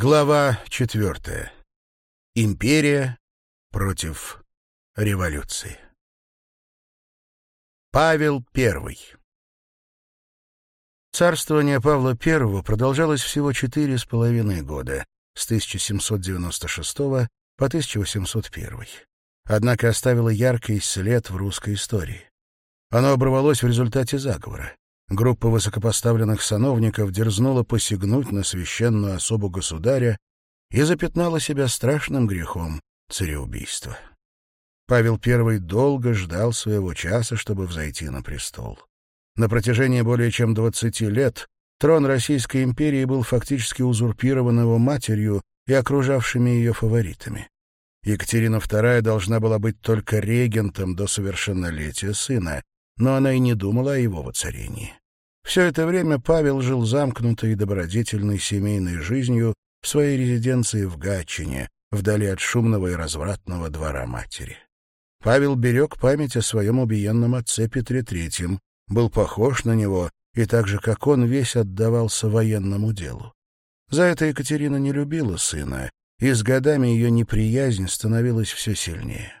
Глава четвертая. Империя против революции. Павел I. Царствование Павла I продолжалось всего четыре с половиной года, с 1796 по 1801. Однако оставило яркий след в русской истории. Оно оборвалось в результате заговора. Группа высокопоставленных сановников дерзнула посягнуть на священную особу государя и запятнала себя страшным грехом цареубийства. Павел I долго ждал своего часа, чтобы взойти на престол. На протяжении более чем 20 лет трон Российской империи был фактически узурпирован его матерью и окружавшими ее фаворитами. Екатерина II должна была быть только регентом до совершеннолетия сына, но она и не думала о его воцарении. Все это время Павел жил замкнутой и добродетельной семейной жизнью в своей резиденции в Гатчине, вдали от шумного и развратного двора матери. Павел берег память о своем убиенном отце Петре Третьем, был похож на него и так же, как он, весь отдавался военному делу. За это Екатерина не любила сына, и с годами ее неприязнь становилась все сильнее.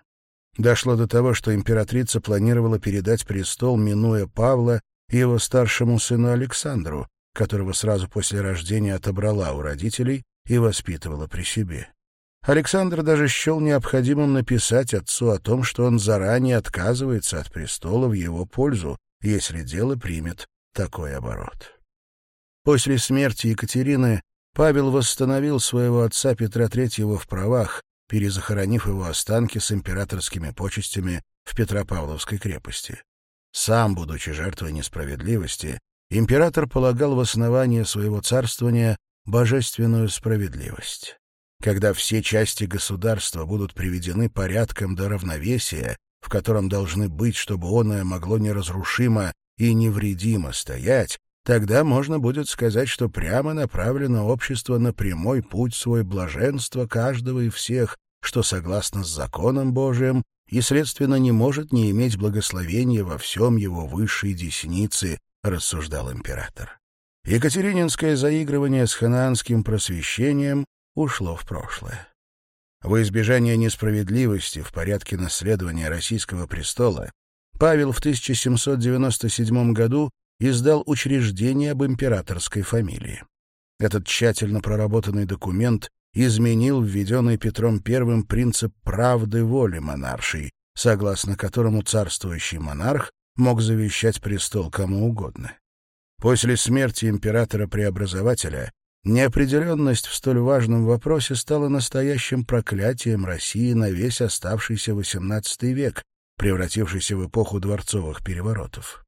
Дошло до того, что императрица планировала передать престол, минуя Павла и его старшему сыну Александру, которого сразу после рождения отобрала у родителей и воспитывала при себе. Александр даже счел необходимым написать отцу о том, что он заранее отказывается от престола в его пользу, если дело примет такой оборот. После смерти Екатерины Павел восстановил своего отца Петра III в правах, перезахоронив его останки с императорскими почестями в Петропавловской крепости. Сам, будучи жертвой несправедливости, император полагал в основании своего царствования божественную справедливость. Когда все части государства будут приведены порядком до равновесия, в котором должны быть, чтобы оное могло неразрушимо и невредимо стоять, Тогда можно будет сказать, что прямо направлено общество на прямой путь свой блаженства каждого и всех, что согласно с законом Божиим и, следственно, не может не иметь благословения во всем его высшей деснице, рассуждал император. Екатерининское заигрывание с ханаанским просвещением ушло в прошлое. Во избежание несправедливости в порядке наследования российского престола Павел в 1797 году издал учреждение об императорской фамилии. Этот тщательно проработанный документ изменил введенный Петром I принцип правды воли монаршей, согласно которому царствующий монарх мог завещать престол кому угодно. После смерти императора-преобразователя неопределенность в столь важном вопросе стала настоящим проклятием России на весь оставшийся XVIII век, превратившийся в эпоху дворцовых переворотов.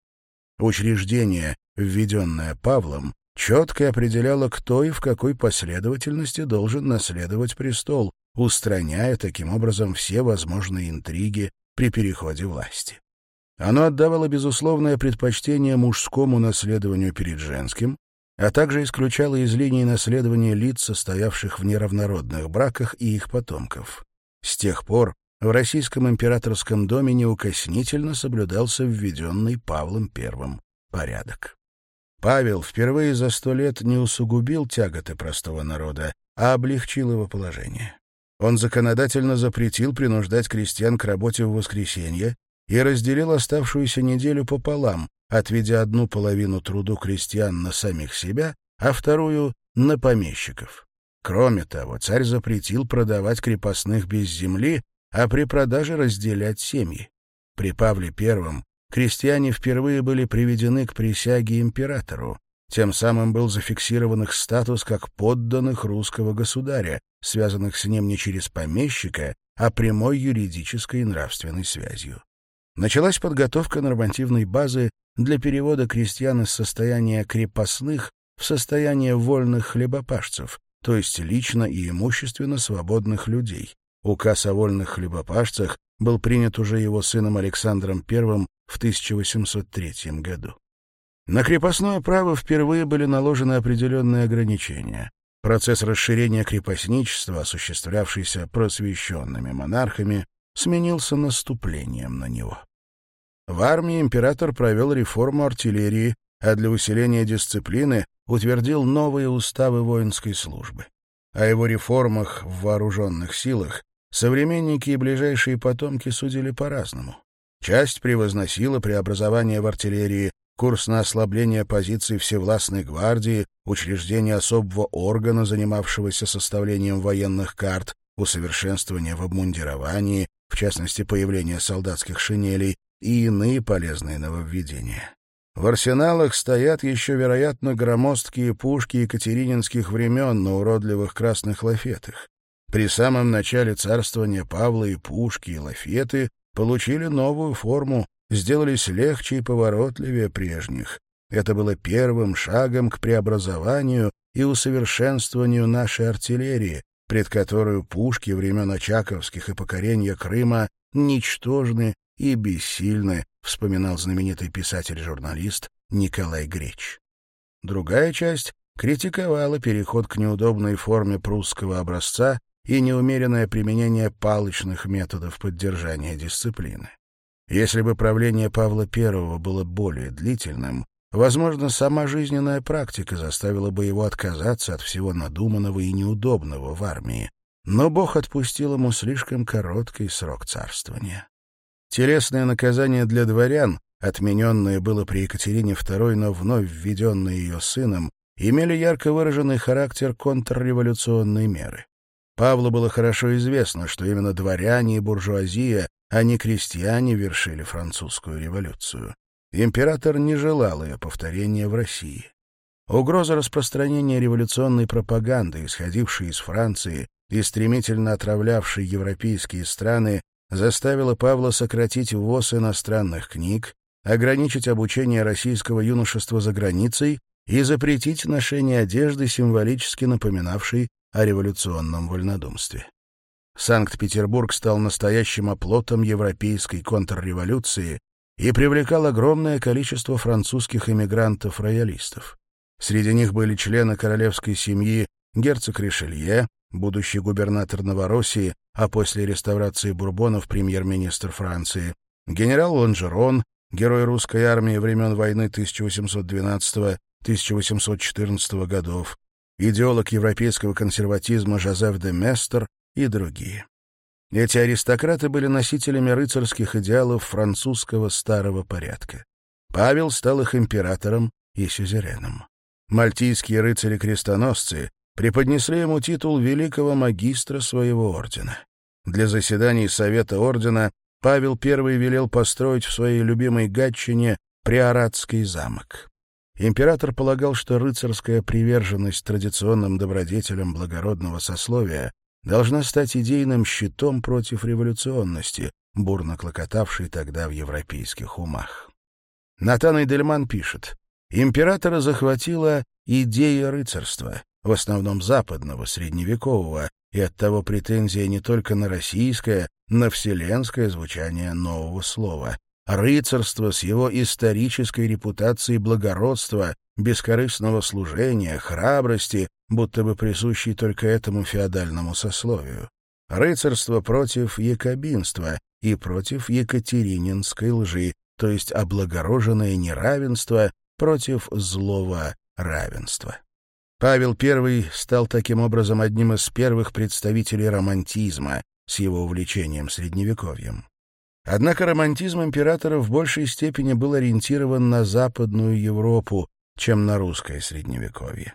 Учреждение, введенное Павлом, четко определяло, кто и в какой последовательности должен наследовать престол, устраняя таким образом все возможные интриги при переходе власти. Оно отдавало безусловное предпочтение мужскому наследованию перед женским, а также исключало из линии наследования лиц, состоявших в неравнородных браках и их потомков. С тех пор в российском императорском доме неукоснительно соблюдался введенный Павлом I порядок. Павел впервые за сто лет не усугубил тяготы простого народа, а облегчил его положение. Он законодательно запретил принуждать крестьян к работе в воскресенье и разделил оставшуюся неделю пополам, отведя одну половину труду крестьян на самих себя, а вторую — на помещиков. Кроме того, царь запретил продавать крепостных без земли а при продаже разделять семьи. При Павле I крестьяне впервые были приведены к присяге императору, тем самым был зафиксирован их статус как подданных русского государя, связанных с ним не через помещика, а прямой юридической и нравственной связью. Началась подготовка нормативной базы для перевода крестьян из состояния крепостных в состояние вольных хлебопашцев, то есть лично и имущественно свободных людей, Указ о вольных хлебопашцах был принят уже его сыном Александром I в 1803 году. На крепостное право впервые были наложены определенные ограничения. Процесс расширения крепостничества, осуществлявшийся просвещенными монархами, сменился наступлением на него. В армии император провел реформу артиллерии, а для усиления дисциплины утвердил новые уставы воинской службы. О его реформах в вооруженных силах Современники и ближайшие потомки судили по-разному. Часть превозносила преобразование в артиллерии, курс на ослабление позиций Всевластной гвардии, учреждение особого органа, занимавшегося составлением военных карт, усовершенствование в обмундировании, в частности, появление солдатских шинелей и иные полезные нововведения. В арсеналах стоят еще, вероятно, громоздкие пушки екатерининских времен на уродливых красных лафетах. При самом начале царствования Павла и пушки, и лафеты получили новую форму, сделались легче и поворотливее прежних. Это было первым шагом к преобразованию и усовершенствованию нашей артиллерии, пред которую пушки времен Очаковских и покорения Крыма ничтожны и бессильны, вспоминал знаменитый писатель-журналист Николай Греч. Другая часть критиковала переход к неудобной форме прусского образца и неумеренное применение палочных методов поддержания дисциплины. Если бы правление Павла I было более длительным, возможно, сама жизненная практика заставила бы его отказаться от всего надуманного и неудобного в армии, но Бог отпустил ему слишком короткий срок царствования. Телесное наказание для дворян, отмененное было при Екатерине II, но вновь введенное ее сыном, имели ярко выраженный характер контрреволюционной меры. Павлу было хорошо известно, что именно дворяне и буржуазия, а не крестьяне, вершили французскую революцию. Император не желал ее повторения в России. Угроза распространения революционной пропаганды, исходившей из Франции и стремительно отравлявшей европейские страны, заставила Павла сократить ввоз иностранных книг, ограничить обучение российского юношества за границей и запретить ношение одежды, символически напоминавшей о революционном вольнодумстве. Санкт-Петербург стал настоящим оплотом европейской контрреволюции и привлекал огромное количество французских эмигрантов-роялистов. Среди них были члены королевской семьи герцог Ришелье, будущий губернатор Новороссии, а после реставрации Бурбонов премьер-министр Франции, генерал Ланжерон, герой русской армии времен войны 1812-1814 годов, идеолог европейского консерватизма Жозеф де Местер и другие. Эти аристократы были носителями рыцарских идеалов французского старого порядка. Павел стал их императором и сюзереном. Мальтийские рыцари-крестоносцы преподнесли ему титул великого магистра своего ордена. Для заседаний Совета ордена Павел I велел построить в своей любимой Гатчине приоратский замок. Император полагал, что рыцарская приверженность традиционным добродетелям благородного сословия должна стать идейным щитом против революционности, бурно клокотавшей тогда в европейских умах. Натан Эдельман пишет, «Императора захватила идея рыцарства, в основном западного, средневекового, и оттого претензия не только на российское, на вселенское звучание нового слова. Рыцарство с его исторической репутацией благородства, бескорыстного служения, храбрости, будто бы присущей только этому феодальному сословию. Рыцарство против якобинства и против екатерининской лжи, то есть облагороженное неравенство против злого равенства. Павел I стал таким образом одним из первых представителей романтизма с его увлечением средневековьем. Однако романтизм императора в большей степени был ориентирован на Западную Европу, чем на русское Средневековье.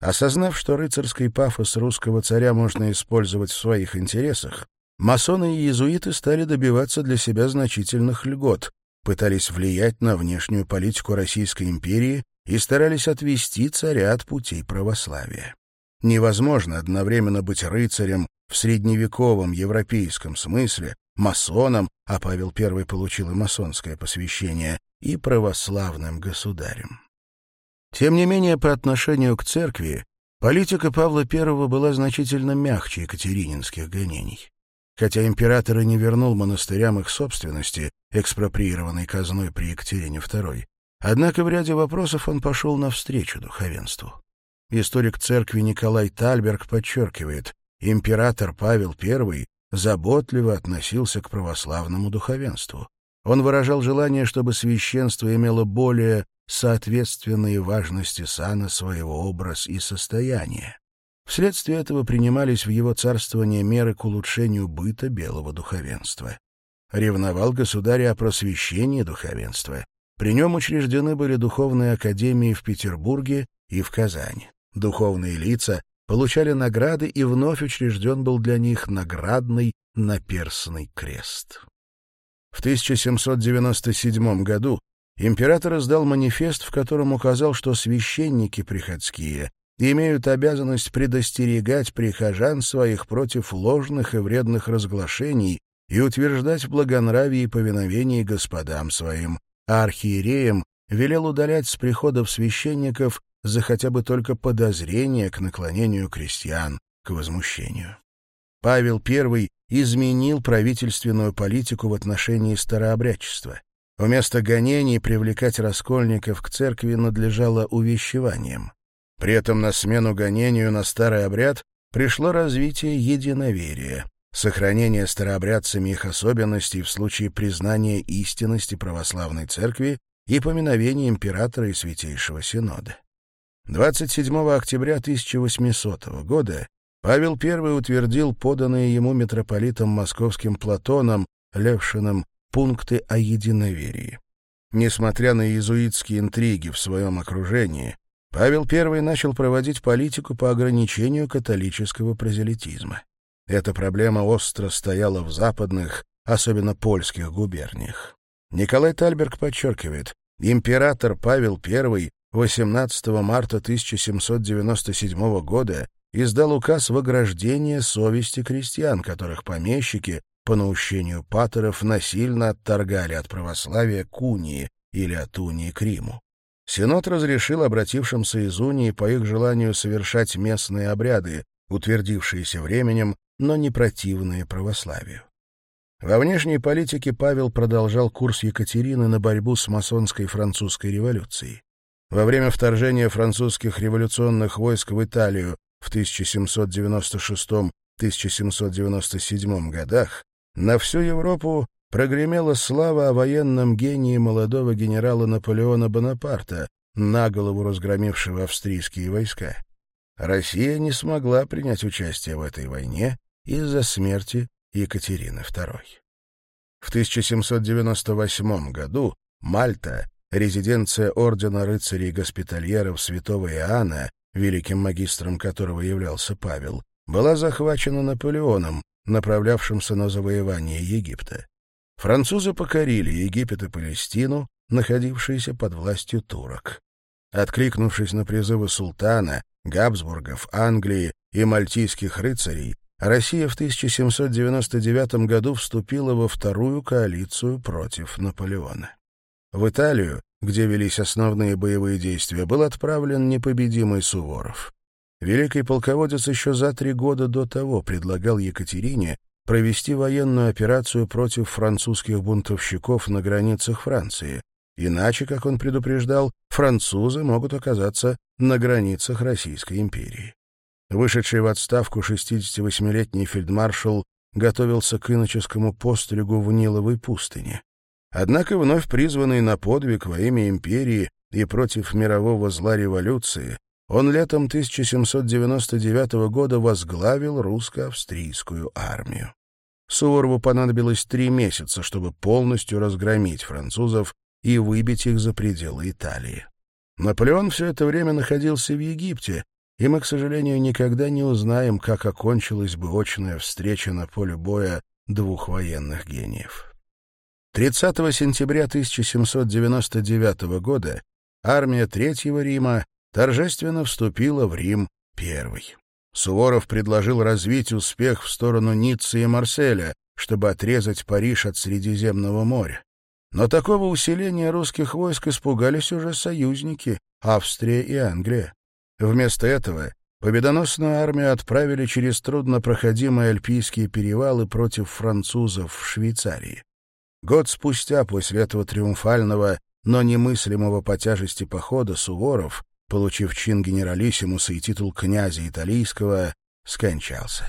Осознав, что рыцарский пафос русского царя можно использовать в своих интересах, масоны и иезуиты стали добиваться для себя значительных льгот, пытались влиять на внешнюю политику Российской империи и старались отвести царя от путей православия. Невозможно одновременно быть рыцарем в средневековом европейском смысле масоном, а Павел I получил и масонское посвящение, и православным государем. Тем не менее, по отношению к церкви, политика Павла I была значительно мягче екатерининских гонений. Хотя император и не вернул монастырям их собственности, экспроприированной казной при Екатерине II, однако в ряде вопросов он пошел навстречу духовенству. Историк церкви Николай Тальберг подчеркивает, Император Павел I заботливо относился к православному духовенству. Он выражал желание, чтобы священство имело более соответственные важности сана своего образ и состояния. Вследствие этого принимались в его царствование меры к улучшению быта белого духовенства. Ревновал государя о просвещении духовенства. При нем учреждены были духовные академии в Петербурге и в Казани. Духовные лица получали награды, и вновь учрежден был для них наградный наперсный крест. В 1797 году император издал манифест, в котором указал, что священники приходские имеют обязанность предостерегать прихожан своих против ложных и вредных разглашений и утверждать благонравие и повиновение господам своим, а архиереям велел удалять с приходов священников за хотя бы только подозрение к наклонению крестьян к возмущению. Павел I изменил правительственную политику в отношении старообрядчества. Вместо гонений привлекать раскольников к церкви надлежало увещеванием. При этом на смену гонению на старый обряд пришло развитие единоверия, сохранение старообрядцами их особенностей в случае признания истинности православной церкви и поминовения императора и Святейшего Синода. 27 октября 1800 года Павел I утвердил поданные ему митрополитом московским Платоном Левшиным пункты о единоверии. Несмотря на иезуитские интриги в своем окружении, Павел I начал проводить политику по ограничению католического прозелитизма. Эта проблема остро стояла в западных, особенно польских губерниях. Николай Тальберг подчеркивает, император Павел I 18 марта 1797 года издал указ вограждения совести крестьян, которых помещики, по наущению патеров, насильно отторгали от православия к унии или от унии к Риму. Синод разрешил обратившимся из унии по их желанию совершать местные обряды, утвердившиеся временем, но не противные православию. Во внешней политике Павел продолжал курс Екатерины на борьбу с масонской французской революцией во время вторжения французских революционных войск в Италию в 1796-1797 годах на всю Европу прогремела слава о военном гении молодого генерала Наполеона Бонапарта, наголову разгромившего австрийские войска. Россия не смогла принять участие в этой войне из-за смерти Екатерины II. В 1798 году Мальта резиденция Ордена рыцарей-госпитальеров святого Иоанна, великим магистром которого являлся Павел, была захвачена Наполеоном, направлявшимся на завоевание Египта. Французы покорили Египет и Палестину, находившиеся под властью турок. Откликнувшись на призывы султана, Габсбургов, Англии и мальтийских рыцарей, Россия в 1799 году вступила во вторую коалицию против Наполеона. В Италию где велись основные боевые действия, был отправлен непобедимый Суворов. Великий полководец еще за три года до того предлагал Екатерине провести военную операцию против французских бунтовщиков на границах Франции. Иначе, как он предупреждал, французы могут оказаться на границах Российской империи. Вышедший в отставку 68-летний фельдмаршал готовился к иноческому постригу в Ниловой пустыне. Однако вновь призванный на подвиг во имя империи и против мирового зла революции, он летом 1799 года возглавил русско-австрийскую армию. Суворову понадобилось три месяца, чтобы полностью разгромить французов и выбить их за пределы Италии. Наполеон все это время находился в Египте, и мы, к сожалению, никогда не узнаем, как окончилась бы очная встреча на поле боя двух военных гениев. 30 сентября 1799 года армия Третьего Рима торжественно вступила в Рим I. Суворов предложил развить успех в сторону Ниццы и Марселя, чтобы отрезать Париж от Средиземного моря. Но такого усиления русских войск испугались уже союзники Австрия и Англия. Вместо этого победоносную армию отправили через труднопроходимые Альпийские перевалы против французов в Швейцарии. Год спустя после этого триумфального, но немыслимого по тяжести похода Суворов, получив чин генералиссимуса и титул князя Италийского, скончался.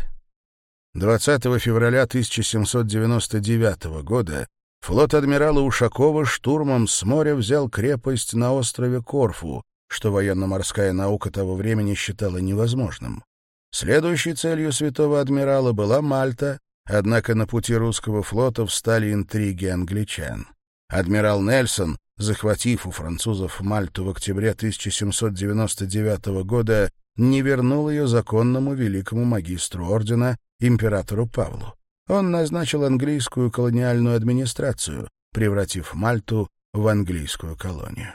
20 февраля 1799 года флот адмирала Ушакова штурмом с моря взял крепость на острове Корфу, что военно-морская наука того времени считала невозможным. Следующей целью святого адмирала была Мальта, Однако на пути русского флота встали интриги англичан. Адмирал Нельсон, захватив у французов Мальту в октябре 1799 года, не вернул ее законному великому магистру ордена, императору Павлу. Он назначил английскую колониальную администрацию, превратив Мальту в английскую колонию.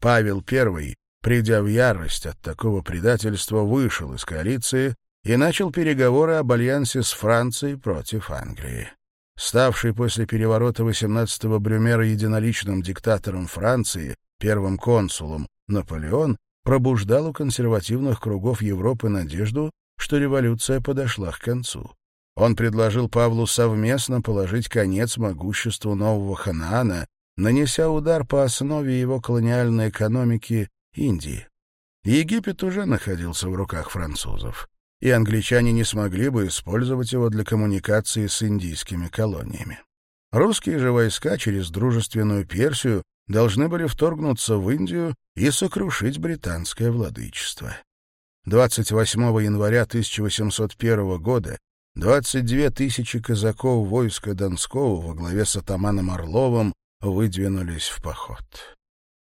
Павел I, придя в ярость от такого предательства, вышел из коалиции и начал переговоры об альянсе с Францией против Англии. Ставший после переворота 18-го Брюмера единоличным диктатором Франции, первым консулом, Наполеон пробуждал у консервативных кругов Европы надежду, что революция подошла к концу. Он предложил Павлу совместно положить конец могуществу нового Ханаана, нанеся удар по основе его колониальной экономики Индии. Египет уже находился в руках французов и англичане не смогли бы использовать его для коммуникации с индийскими колониями. Русские же войска через дружественную Персию должны были вторгнуться в Индию и сокрушить британское владычество. 28 января 1801 года 22 тысячи казаков войска Донского во главе с атаманом Орловым выдвинулись в поход.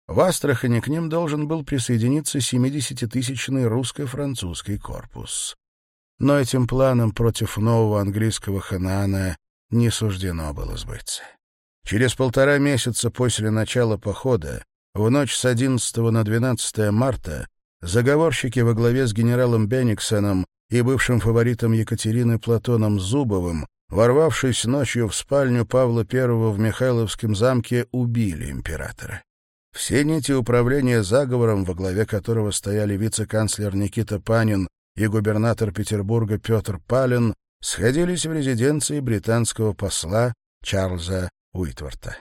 В Астрахани к ним должен был присоединиться 70-тысячный русско-французский корпус. Но этим планом против нового английского ханаана не суждено было сбыться. Через полтора месяца после начала похода, в ночь с 11 на 12 марта, заговорщики во главе с генералом Бениксоном и бывшим фаворитом Екатерины Платоном Зубовым, ворвавшись ночью в спальню Павла I в Михайловском замке, убили императора. Все нити управления заговором, во главе которого стояли вице-канцлер Никита Панин и губернатор Петербурга Петр Палин, сходились в резиденции британского посла Чарльза Уитворта.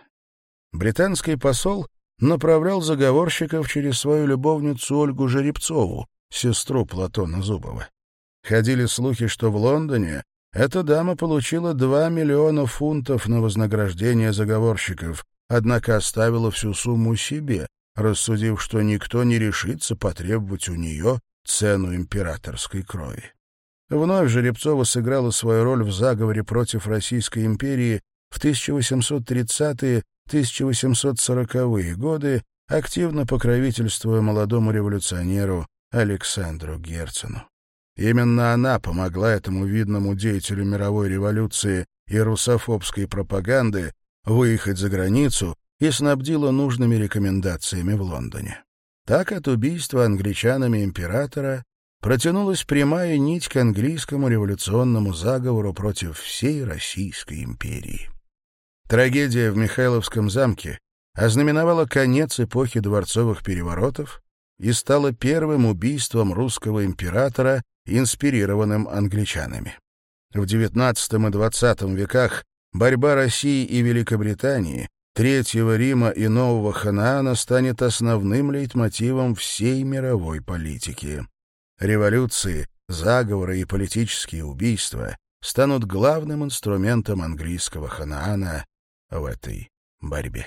Британский посол направлял заговорщиков через свою любовницу Ольгу Жеребцову, сестру Платона Зубова. Ходили слухи, что в Лондоне эта дама получила 2 миллиона фунтов на вознаграждение заговорщиков, однако оставила всю сумму себе, рассудив, что никто не решится потребовать у нее цену императорской крови. Вновь Жеребцова сыграла свою роль в заговоре против Российской империи в 1830-1840-е годы, активно покровительствуя молодому революционеру Александру Герцену. Именно она помогла этому видному деятелю мировой революции и русофобской пропаганды выехать за границу и снабдила нужными рекомендациями в Лондоне. Так от убийства англичанами императора протянулась прямая нить к английскому революционному заговору против всей Российской империи. Трагедия в Михайловском замке ознаменовала конец эпохи дворцовых переворотов и стала первым убийством русского императора, инспирированным англичанами. В XIX и XX веках борьба России и Великобритании, Третьего Рима и Нового Ханаана станет основным лейтмотивом всей мировой политики. Революции, заговоры и политические убийства станут главным инструментом английского Ханаана в этой борьбе.